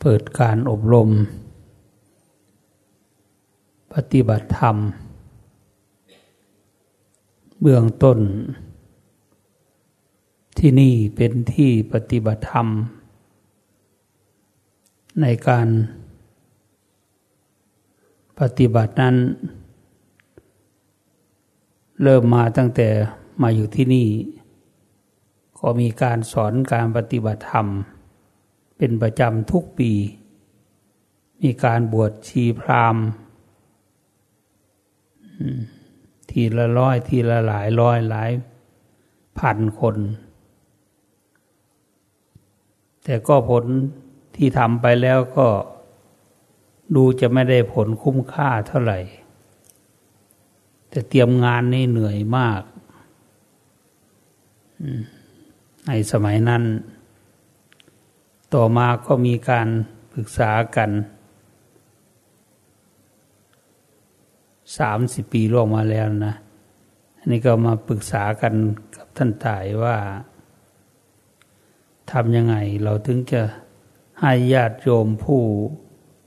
เปิดการอบรม ปฏิบัติธรรม เบื้องต้น ที่นี่เป็นที่ปฏิบัติธรรม ในการปฏิบัตินั้น เริ่มมาตั้งแต่มาอยู่ที่นี่ ก็มีการสอนการปฏิบัติธรรม เป็นประจำทุกปี มีการบวชชีพรามทีละร้อยทีละหลายร้อยหลายพันคน แต่ก็ผลที่ทำไปแล้วก็ดูจะไม่ได้ผลคุ้มค่าเท่าไหร่ แต่เตรียมงานนี่เหนื่อยมาก ในสมัยนั้น ต่อมาก็มีการปรึกษากันสามสิบปีล่วงมาแล้วนะอันนี้ก็มาปรึกษากันกับท่านตายว่าทำยังไงเราถึงจะให้ญาติโยมผู้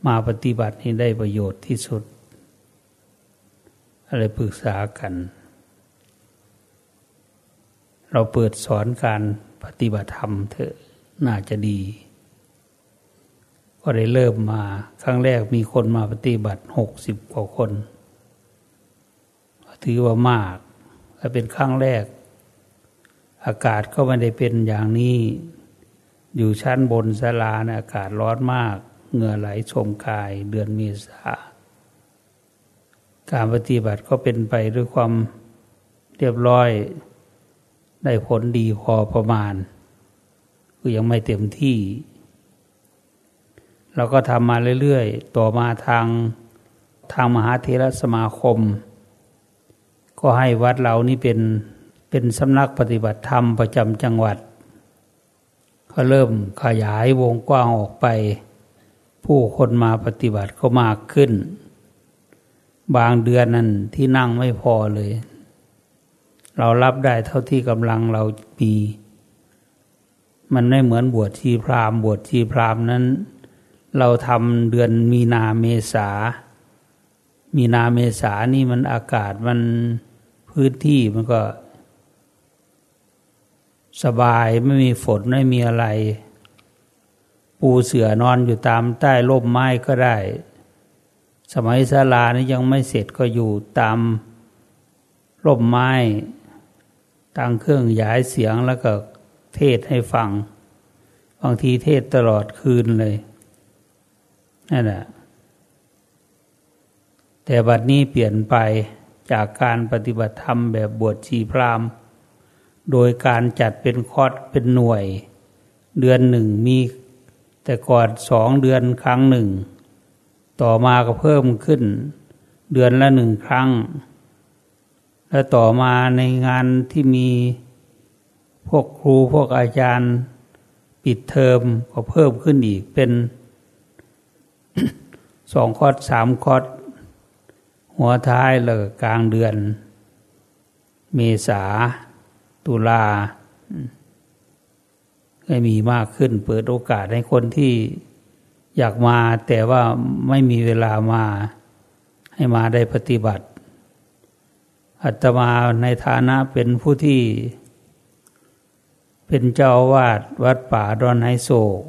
มาปฏิบัตินี้ได้ประโยชน์ที่สุด อะไรปรึกษากัน เราเปิดสอนการปฏิบัติธรรมเถอะน่าจะดี ก็ได้เริ่มมาครั้งแรกมีคนมาปฏิบัติหกสิบกว่าคน ถือว่ามากและเป็นครั้งแรก อากาศก็ไม่ได้เป็นอย่างนี้ อยู่ชั้นบนศาลานะอากาศร้อนมาก เหงื่อไหลชมกายเดือนเมษาการปฏิบัติก็เป็นไปด้วยความเรียบร้อย ได้ผลดีพอประมาณ คือยังไม่เต็มที่ เราก็ทำมาเรื่อยๆ ต่อมาทางทางมหาเทรสมาคม ก็ให้วัดเรานี่เป็นเป็นสำนักปฏิบัติธรรมประจำจังหวัด ก็เริ่มขยายวงกว้างออกไป ผู้คนมาปฏิบัติก็มากขึ้น บางเดือนนั้นที่นั่งไม่พอเลย เรารับได้เท่าที่กำลังเราปี มันไม่เหมือนบวชชีพรามบวชชีพรามนั้น เราทำเดือนมีนาเมษา มีนาเมษานี่มันอากาศมันพื้นที่มันก็ สบายไม่มีฝนไม่มีอะไร ปูเสือนอนอยู่ตามใต้ร่มไม้ก็ได้ สมัยศาลานี่ยังไม่เสร็จก็อยู่ตามร่มไม้ตั้งเครื่องย้ายเสียงแล้วก็เทศให้ฟัง บางทีเทศตลอดคืนเลย นั่นแหละแต่บัดนี้เปลี่ยนไปจากการปฏิบัติธรรมแบบบวชชีพรามโดยการจัดเป็นคอร์สเป็นหน่วย เดือนหนึ่งมี แต่ก่อนสองเดือนครั้งหนึ่ง ต่อมาก็เพิ่มขึ้น เดือนละหนึ่งครั้ง และต่อมาในงานที่มีพวกครูพวกอาจารย์ ปิดเทอมก็เพิ่มขึ้นอีกเป็น สองคอดสามคอดหัวท้ายเลยกลางเดือน เมษา ตุลาให้มีมากขึ้น เปิดโอกาสให้คนที่อยากมา แต่ว่าไม่มีเวลามา ให้มาได้ปฏิบัติ อัตมาในฐานะเป็นผู้ที่ เป็นเจ้าวาดวัดป่าดอนไฮโศก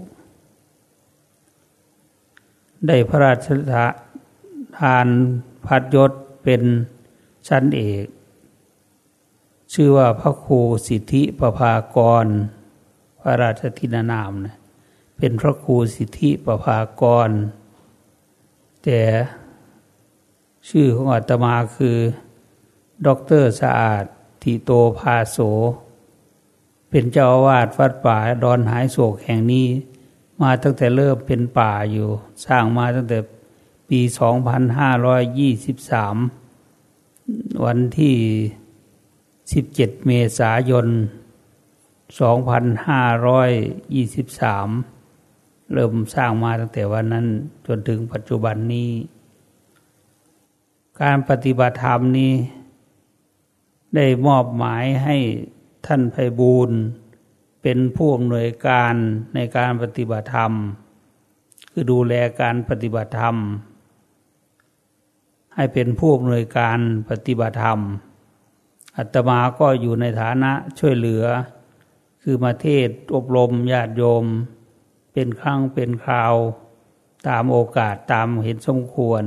ได้พระราชทานพัดยศเป็นชั้นเอก ชื่อว่าพระครูสิทธิประภากร พระราชทินานามนะเป็นพระครูสิทธิประภากร แต่ชื่อของอาตมาคือด็อกเตอร์สะอาดทิโตภาโส เป็นเจ้าอาวาสวัดป่าดอนหายโศกแห่งนี้ มาตั้งแต่เริ่มเป็นป่าอยู่ สร้างมาตั้งแต่ปี 2523 วันที่ 17 เมษายน 2523 เริ่มสร้างมาตั้งแต่วันนั้นจนถึงปัจจุบันนี้ การปฏิบัติธรรมนี้ ได้มอบหมายให้ท่านไพบูรณ์ เป็นผู้อำนวยการในการปฏิบัติธรรม คือดูแลการปฏิบัติธรรม ให้เป็นผู้อำนวยการปฏิบัติธรรม อัตมาก็อยู่ในฐานะช่วยเหลือ คือมาเทศอบรมญาติโยม เป็นครั้งเป็นคราว ตามโอกาสตามเห็นสมควร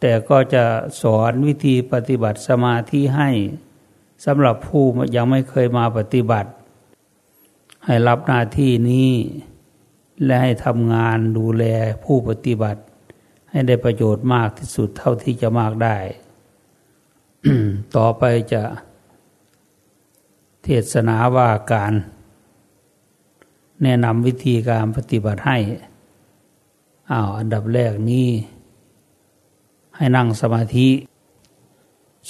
แต่ก็จะสอนวิธีปฏิบัติสมาธิให้สำหรับผู้ยังไม่เคยมาปฏิบัติ ให้รับหน้าที่นี้ และให้ทำงานดูแลผู้ปฏิบัติ ให้ได้ประโยชน์มากที่สุดเท่าที่จะมากได้ ต่อไปจะเทศนาว่าการแนะนำวิธีการปฏิบัติให้อ้าวอันดับแรกนี้ ให้นั่งสมาธิ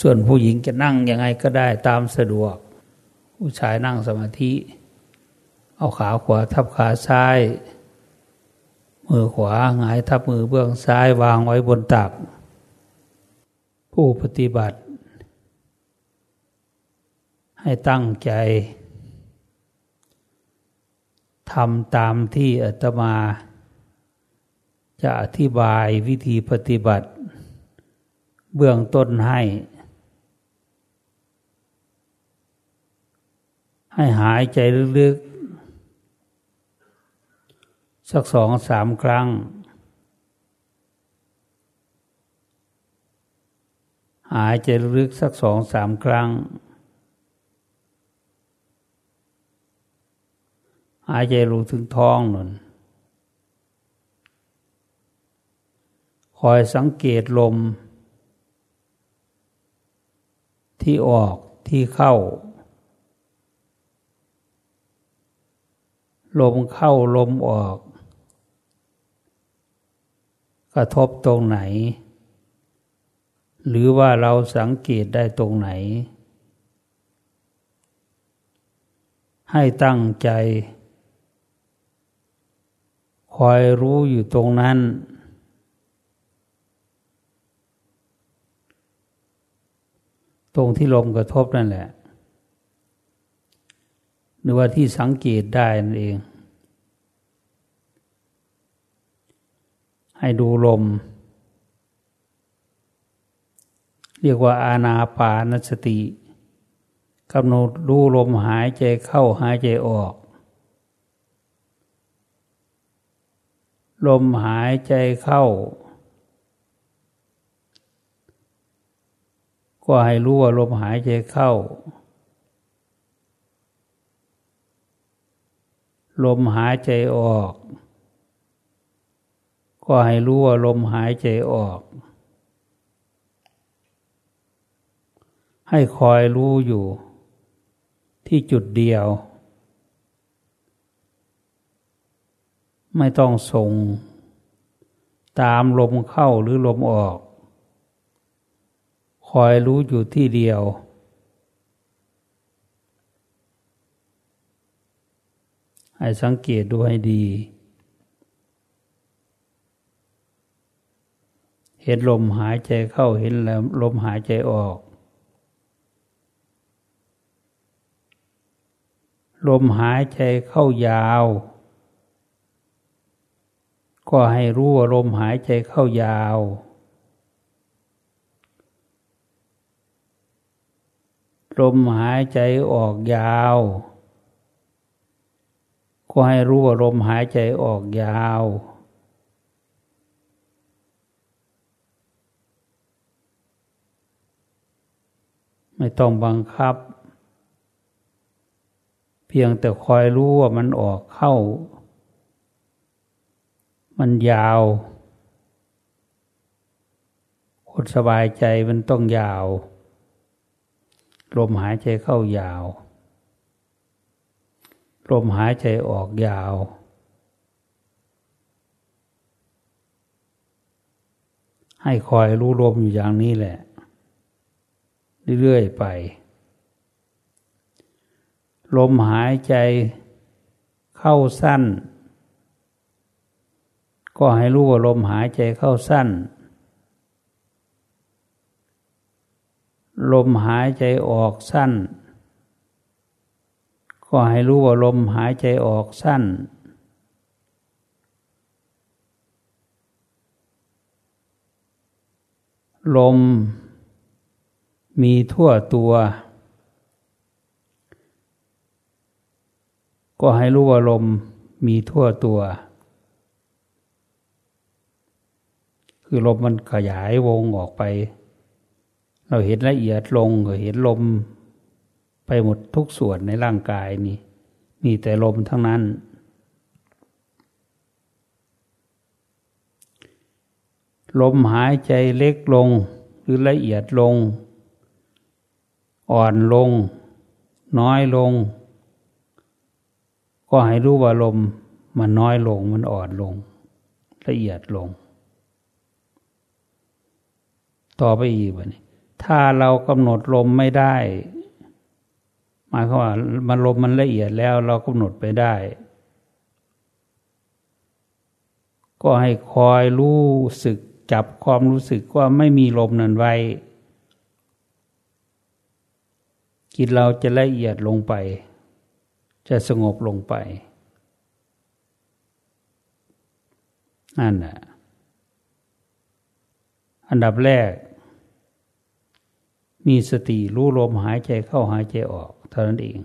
ส่วนผู้หญิงจะนั่งยังไงก็ได้ตามสะดวก ผู้ชายนั่งสมาธิ เอาขาขวาทับขาซ้าย มือขวาหงายทับมือเบื้องซ้ายวางไว้บนตัก ผู้ปฏิบัติ ให้ตั้งใจทำตามที่อาตมา จะอธิบายวิธีปฏิบัติ เบื้องต้นให้ ให้หายใจลึกๆ สักสองสามครั้ง หายใจลึกสักสองสามครั้ง หายใจลงถึงท้องนั่นคอยสังเกตลม ที่ออกที่เข้า ลมเข้าลมออก กระทบตรงไหน หรือว่าเราสังเกตได้ตรงไหน ให้ตั้งใจ คอยรู้อยู่ตรงนั้น ตรงที่ลมกระทบนั่นแหละ หรือว่าที่สังเกตได้นั่นเอง ให้ดูลม เรียกว่าอาณาปานสติกำหนดรู้ลมหายใจเข้าหายใจออก ลมหายใจเข้า ก็ให้รู้ว่าลมหายใจเข้า ลมหายใจออก ก็ให้รู้ว่าลมหายใจออก ให้คอยรู้อยู่ที่จุดเดียว ไม่ต้องส่ง ตามลมเข้าหรือลมออก คอยรู้อยู่ที่เดียว ให้สังเกตดูให้ดี เห็นลมหายใจเข้าเห็นลมหายใจออก ลมหายใจเข้ายาว ก็ให้รู้ว่าลมหายใจเข้ายาว ลมหายใจออกยาว ก็ให้รู้ว่าลมหายใจออกยาว ไม่ต้องบังคับ เพียงแต่คอยรู้ว่ามันออกเข้า มันยาวคนสบายใจมันต้องยาว ลมหายใจเข้ายาว ลมหายใจออกยาว ให้คอยรู้ลมอยู่อย่างนี้แหละ เรื่อยๆไป ลมหายใจเข้าสั้น ก็ให้รู้ว่าลมหายใจเข้าสั้น ลมหายใจออกสั้น ก็ก็ให้รู้ว่าลมหายใจออกสั้นลม มีทั่วตัว ก็ให้รู้ว่าลมมีทั่วตัว คือลมมันขยายวงออกไป เราเห็นละเอียดลงเห็นลม ไปหมดทุกส่วนในร่างกายนี่มีแต่ลมทั้งนั้นลมหายใจเล็กลงหรือละเอียดลง อ่อนลง น้อยลง ก็ให้รู้ว่าลมมันน้อยลงมันอ่อนลง ละเอียดลง ต่อไปอีกวันนี้ถ้าเรากำหนดลมไม่ได้ หมายความว่ามันลมมันละเอียดแล้วเรากำหนดไปได้ ก็ให้คอยรู้สึกจับความรู้สึกว่าไม่มีลมนั้นไว้ จิตเราจะละเอียดลงไป จะสงบลงไป นั่นแหละอันดับแรก มีสติรู้ลมหายใจเข้าหายใจออกเท่านั้นเอง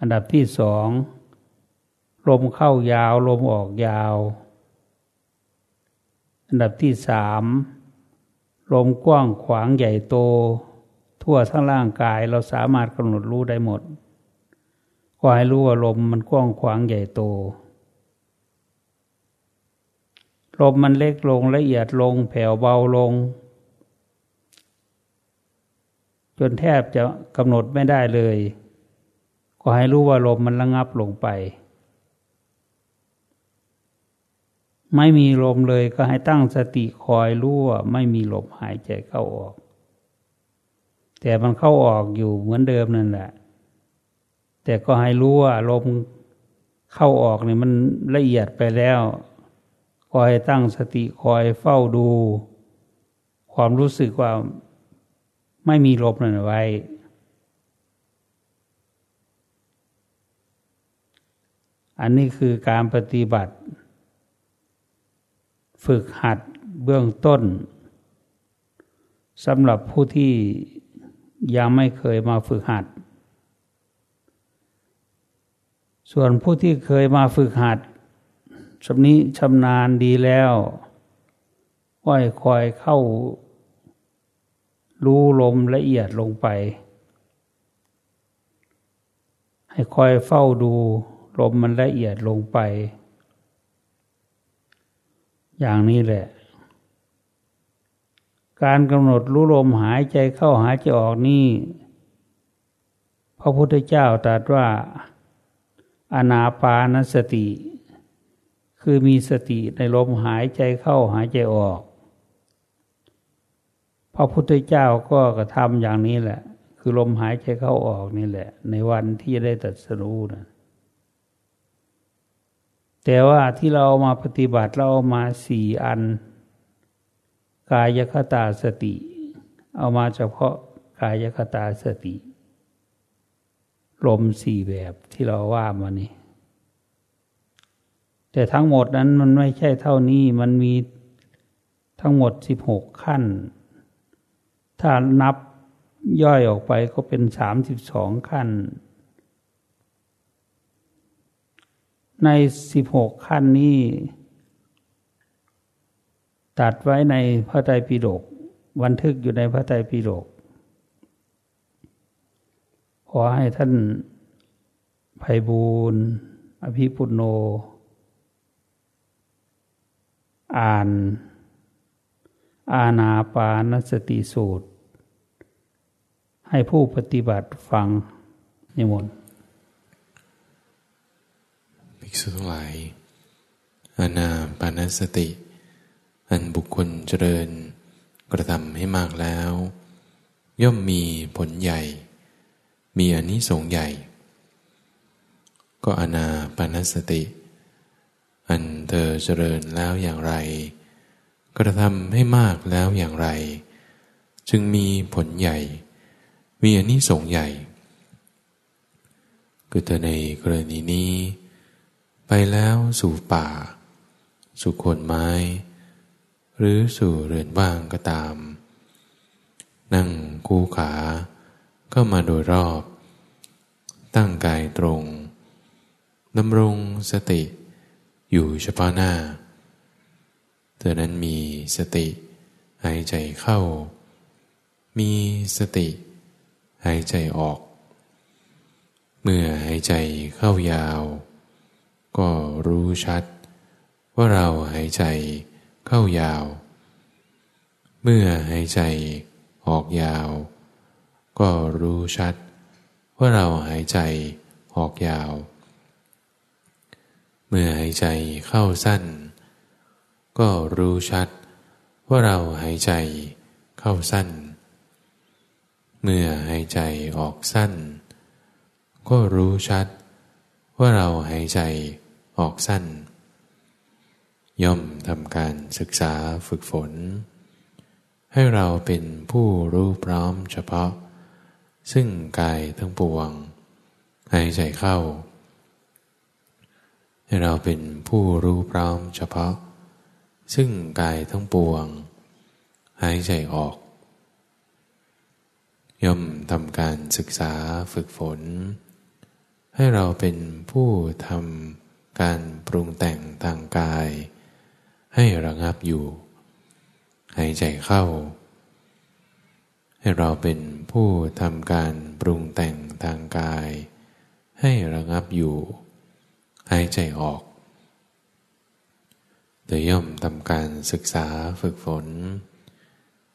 อันดับที่สอง ลมเข้ายาว ลมออกยาว อันดับที่สาม ลมกว้างขวางใหญ่โต ทั่วทั้งร่างกายเราสามารถกำหนดรู้ได้หมด ก็ให้รู้ว่าลมมันกว้างขวางใหญ่โต ลมมันเล็กลงละเอียดลง แผ่วเบาลง จนแทบจะกำหนดไม่ได้เลย ก็ให้รู้ว่าลมมันระงับลงไป ไม่มีลมเลยก็ให้ตั้งสติคอยรู้ว่าไม่มีลมหายใจเข้าออก แต่มันเข้าออกอยู่เหมือนเดิมนั่นแหละ แต่ก็ให้รู้ว่าลมเข้าออกเนี่ยมันละเอียดไปแล้วคอยตั้งสติคอยเฝ้าดู ความรู้สึกว่าไม่มีลบนั่นไว้ อันนี้คือการปฏิบัติ ฝึกหัดเบื้องต้นสำหรับผู้ที่ ยังไม่เคยมาฝึกหัด ส่วนผู้ที่เคยมาฝึกหัดชำนี้ชำนาญดีแล้วค่อยคอยเข้า รู้ลมละเอียดลงไป ให้คอยเฝ้าดูลมมันละเอียดลงไป อย่างนี้แหละ การกำหนดรู้ลมหายใจเข้าหายใจออกนี่พระพุทธเจ้าตรัสว่าอนาปานสติ คือมีสติในลมหายใจเข้าหายใจออก พระพุทธเจ้าก็กระทำอย่างนี้แหละ คือลมหายใจเข้าออกนี่แหละ ในวันที่ได้ตัดสรู้นะแต่ว่าที่เรามาปฏิบัติเราเอามาสี่อัน กายคตาสติ เอามาเฉพาะกายคตาสติ ลมสี่แบบที่เราว่ามานี่แต่ทั้งหมดนั้นมันไม่ใช่เท่านี้มันมีทั้งหมดสิบหกขั้น ถ้านับย่อยออกไปก็เป็นสามสิบสองขั้น ในสิบหกขั้นนี้ ตัดไว้ในพระไตรปิฎกบันทึกอยู่ในพระไตรปิฎกขอให้ท่านไพบูรณ์อภิปุโน อ่าน อาณาปานสติสูตร ให้ผู้ปฏิบัติฟังนิมนต์ภิกษุทั้งหลายอาณาปานสติ อันบุคคลเจริญ กระทำให้มากแล้ว ย่อมมีผลใหญ่ มีอนิสงส์ใหญ่ ก็อาณาปานสติ อันเธอเจริญแล้วอย่างไร กระทำให้มากแล้วอย่างไร จึงมีผลใหญ่ มีอนิสงส์ใหญ่ คือเธอในกรณีนี้ ไปแล้วสู่ป่า สู่โคนไม้ หรือสู่เรือนว่างก็ตาม นั่งคู่ขาเข้ามาโดยรอบ ตั้งกายตรงดำรงสติอยู่เฉพาะหน้า เธอนั้นมีสติหายใจเข้า มีสติหายใจออก เมื่อหายใจเข้ายาว ก็รู้ชัดว่าเราหายใจ เข้ายาว เมื่อหายใจออกยาว ก็รู้ชัด ว่าเราหายใจออกยาว เมื่อหายใจเข้าสั้น ก็รู้ชัด ว่าเราหายใจเข้าสั้น เมื่อหายใจออกสั้น ก็รู้ชัด ว่าเราหายใจออกสั้น ย่อมทำการศึกษาฝึกฝน ให้เราเป็นผู้รู้พร้อมเฉพาะ ซึ่งกายทั้งปวงหายใจเข้า ให้เราเป็นผู้รู้พร้อมเฉพาะ ซึ่งกายทั้งปวงหายใจออก ย่อมทำการศึกษาฝึกฝน ให้เราเป็นผู้ทำการปรุงแต่งทางกาย ให้ระงับอยู่ หายใจเข้า ให้เราเป็นผู้ทำการปรุงแต่งทางกาย ให้ระงับอยู่ หายใจออกโดยย่อมทำการศึกษาฝึกฝน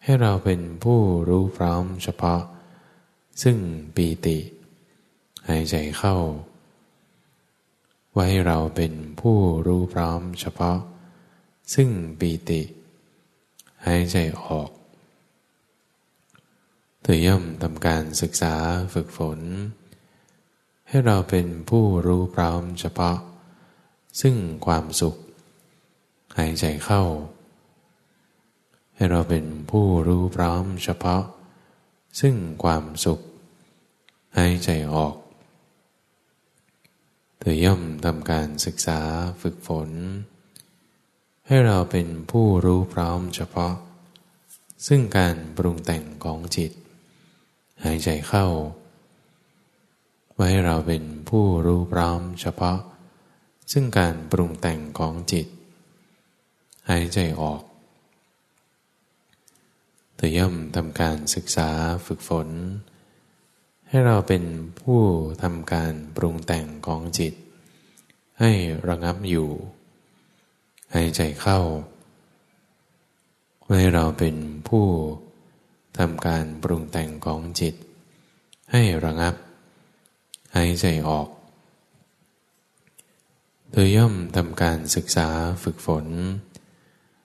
ให้เราเป็นผู้รู้พร้อมเฉพาะ ซึ่งปีติ หายใจเข้าไว้เราเป็นผู้รู้พร้อมเฉพาะ ซึ่งปีติ หายใจออก เธอย่อมทำการศึกษาฝึกฝน ให้เราเป็นผู้รู้พร้อมเฉพาะ ซึ่งความสุข หายใจเข้า ให้เราเป็นผู้รู้พร้อมเฉพาะ ซึ่งความสุข หายใจออกเธอย่อมทำการศึกษาฝึกฝน ให้เราเป็นผู้รู้พร้อมเฉพาะ ซึ่งการปรุงแต่งของจิต หายใจเข้าไว้ให้เราเป็นผู้รู้พร้อมเฉพาะ ซึ่งการปรุงแต่งของจิต หายใจออกเธอย่อมทำการศึกษาฝึกฝน ให้เราเป็นผู้ทำการปรุงแต่งของจิต ให้ระงับอยู่ หายใจเข้า ให้เราเป็นผู้ทำการปรุงแต่งของจิต ให้ระงับ หายใจออก เธอย่อมทำการศึกษาฝึกฝน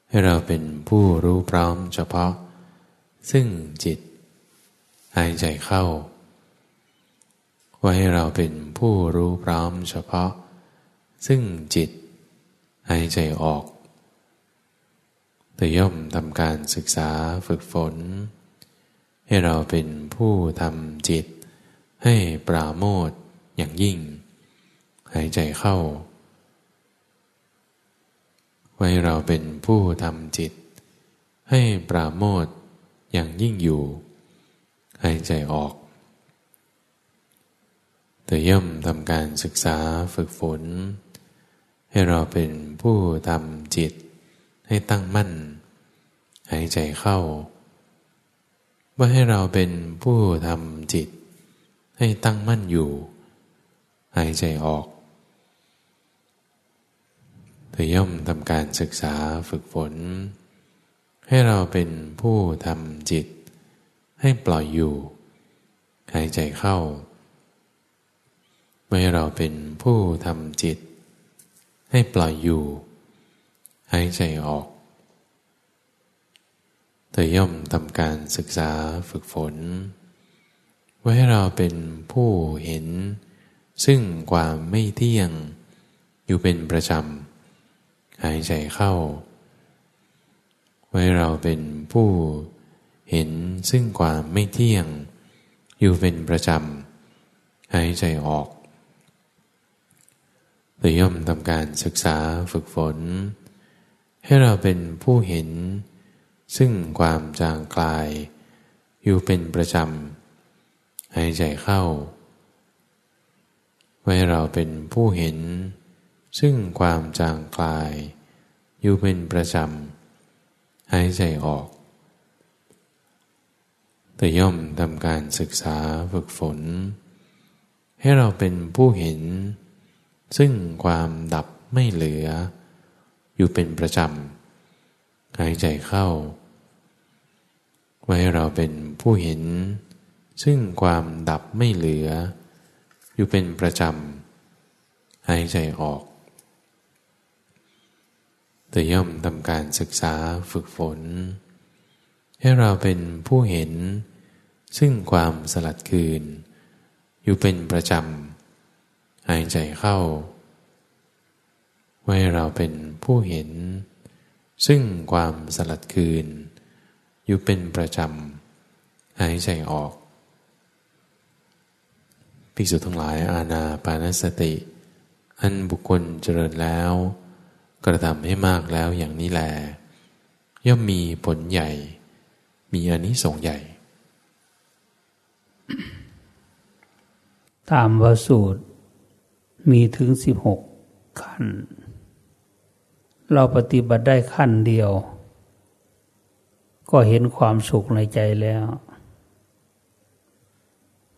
ให้เราเป็นผู้รู้พร้อมเฉพาะ ซึ่งจิต หายใจเข้าไว้ให้เราเป็นผู้รู้พร้อมเฉพาะ ซึ่งจิต หายใจออก แต่ย่อมทำการศึกษาฝึกฝน ให้เราเป็นผู้ทำจิต ให้ปราโมทอย่างยิ่ง หายใจเข้า ไว้เราเป็นผู้ทำจิต ให้ปราโมทอย่างยิ่งอยู่ หายใจออกแต่ย่อมทำการศึกษาฝึกฝน ให้เราเป็นผู้ทำจิตให้ตั้งมั่น หายใจเข้า ว่าให้เราเป็นผู้ทำจิต ให้ตั้งมั่นอยู่ หายใจออกธอย่อมทำการศึกษาฝึกฝน ให้เราเป็นผู้ทำจิต ให้ปล่อยอยู่ หายใจเข้า เมื่อเราเป็นผู้ทำจิต ให้ปล่อยอยู่ หายใจออก เธอย่อมทำการศึกษาฝึกฝน ไว้ให้เราเป็นผู้เห็น ซึ่งความไม่เที่ยง อยู่เป็นประจำ หายใจเข้า ไว้เราเป็นผู้เห็นซึ่งความไม่เที่ยง อยู่เป็นประจำ หายใจออก โดยย่อมทำการศึกษาฝึกฝน ให้เราเป็นผู้เห็น ซึ่งความจางคลาย อยู่เป็นประจำหายใจเข้า ไว้เราเป็นผู้เห็น ซึ่งความจางคลาย อยู่เป็นประจำหายใจออกแต่ย่อมทำการศึกษาฝึกฝน ให้เราเป็นผู้เห็น ซึ่งความดับไม่เหลือ อยู่เป็นประจำหายใจเข้า ไว้เราเป็นผู้เห็น ซึ่งความดับไม่เหลือ อยู่เป็นประจำหายใจออกแต่ย่อมทำการศึกษาฝึกฝน ให้เราเป็นผู้เห็น ซึ่งความสลัดคืน อยู่เป็นประจำ หายใจเข้า ไว้เราเป็นผู้เห็น ซึ่งความสลัดคืน อยู่เป็นประจำ หายใจออกภิกษุทั้งหลายอาณาปานสติ อันบุคคลเจริญแล้ว กระทำให้มากแล้วอย่างนี้แล ย่อมมีผลใหญ่ มีอนิสงส์ใหญ่ ตามวสูตร มีถึงสิบหกขั้น เราปฏิบัติได้ขั้นเดียว ก็เห็นความสุขในใจแล้ว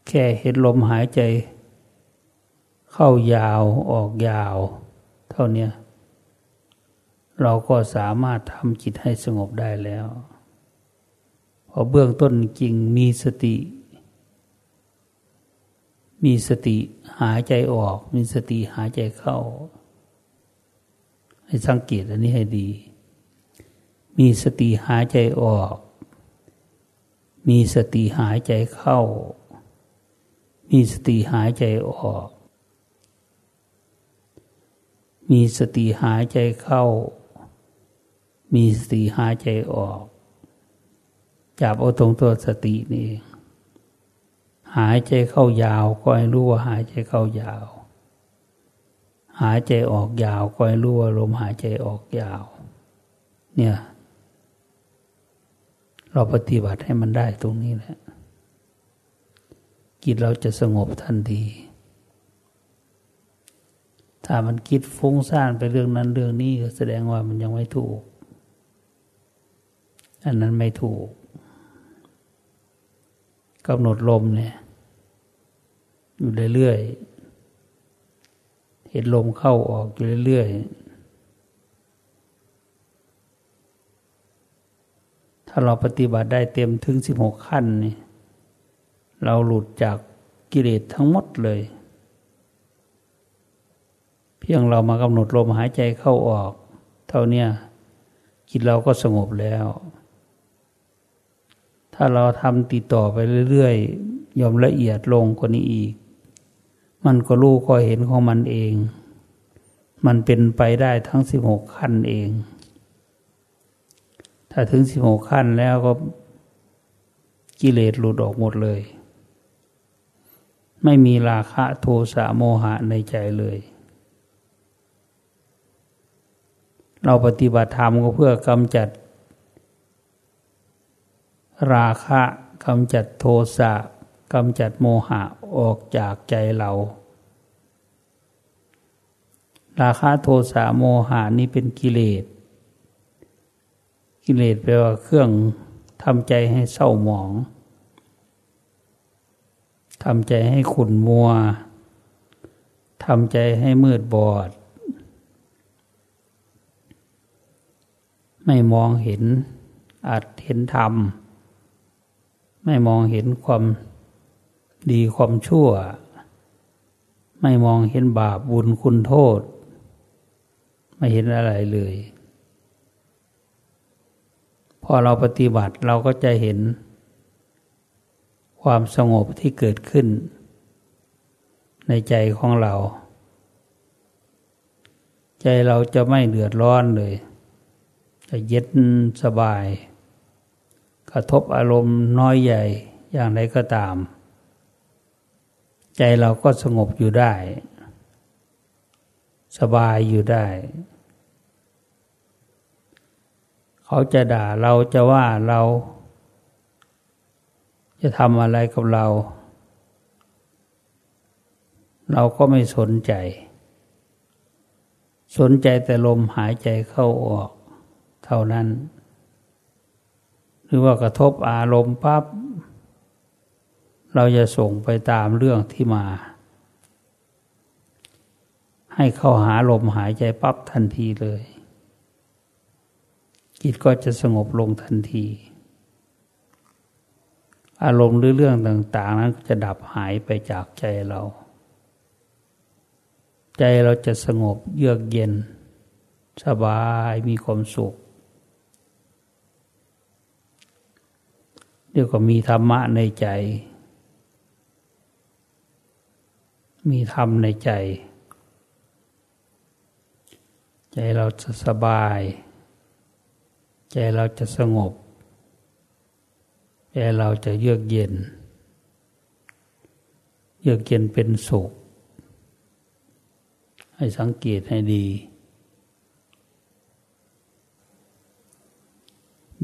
แค่เห็นลมหายใจ เข้ายาวออกยาว เท่านี้เราก็สามารถทำจิตให้สงบได้แล้ว พอเบื้องต้นจริงมีสติ มีสติหายใจออก มีสติหายใจเข้า ให้สังเกตอันนี้ให้ดี มีสติหายใจออก มีสติหายใจเข้า มีสติหายใจออก มีสติหายใจเข้า มีสติหายใจออกจับเอาตรงตัวสตินี่ หายใจเข้ายาวก็ให้รู้ว่าหายใจเข้ายาว หายใจออกยาวก็ให้รู้ว่าลมหายใจออกยาว เนี่ย เราปฏิบัติให้มันได้ตรงนี้แหละจิตเราจะสงบทันที ถ้ามันคิดฟุ้งซ่านไปเรื่องนั้นเรื่องนี้ก็แสดงว่ามันยังไม่ถูก อันนั้นไม่ถูก กำหนดลมเนี่ย อยู่เรื่อยๆเห็นลมเข้าออกอยู่เรื่อยๆถ้าเราปฏิบัติได้เต็มถึงสิบหกขั้นนี่เราหลุดจากกิเลสทั้งหมดเลย เพียงเรามากำหนดลมหายใจเข้าออก เท่านี้จิตเราก็สงบแล้ว ถ้าเราทำติดต่อไปเรื่อยๆยอมละเอียดลงกว่านี้อีก มันก็รู้ก็เห็นของมันเอง มันเป็นไปได้ทั้งสิบหกขั้นเอง ถ้าถึงสิบหกขั้นแล้วก็กิเลสหลุดออกหมดเลย ไม่มีราคะโทสะโมหะในใจเลย เราปฏิบัติธรรมก็เพื่อกำจัด ราคะกำจัดโทสะกำจัดโมหะออกจากใจเรา ราคะโทสะโมหะนี่เป็นกิเลส กิเลสแปลว่าเครื่องทำใจให้เศร้าหมองทำใจให้ขุ่นมัว ทำใจให้มืดบอด ไม่มองเห็นอาจเห็นธรรม ไม่มองเห็นความดีความชั่ว ไม่มองเห็นบาปบุญคุณโทษ ไม่เห็นอะไรเลย พอเราปฏิบัติเราก็จะเห็น ความสงบที่เกิดขึ้น ในใจของเรา ใจเราจะไม่เดือดร้อนเลย จะเย็นสบาย กระทบอารมณ์น้อยใหญ่อย่างไรก็ตาม ใจเราก็สงบอยู่ได้ สบายอยู่ได้ เขาจะด่าเราจะว่าเรา จะทำอะไรกับเรา เราก็ไม่สนใจ สนใจแต่ลมหายใจเข้าออก เท่านั้น หรือว่ากระทบอารมณ์ปับ๊บเราจะส่งไปตามเรื่องที่มา ให้เข้าหาลมหายใจปั๊บทันทีเลย จิตก็จะสงบลงทันที อารมณ์หรือเรื่องต่าง ๆ นั้นจะดับหายไปจากใจเรา ใจเราจะสงบเยือกเย็น สบายมีความสุข เดี๋ยวก็มีธรรมะในใจ มีธรรมในใจ ใจเราจะสบาย ใจเราจะสงบ ใจเราจะเยือกเย็น เยือกเย็นเป็นสุข ให้สังเกตให้ดี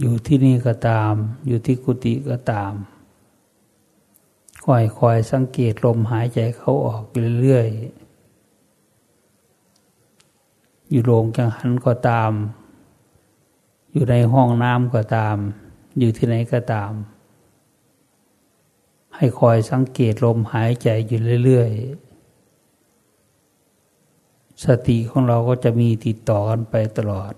อยู่ที่นี่ก็ตาม อยู่ที่กุฏิก็ตามคอยคอยสังเกตลมหายใจเขาออกเรื่อยๆ อยู่โรงจังหันก็ตาม อยู่ในห้องน้ำก็ตาม อยู่ที่ไหนก็ตาม ให้คอยสังเกตลมหายใจอยู่เรื่อยๆ สติของเราก็จะมีติดต่อกันไปตลอด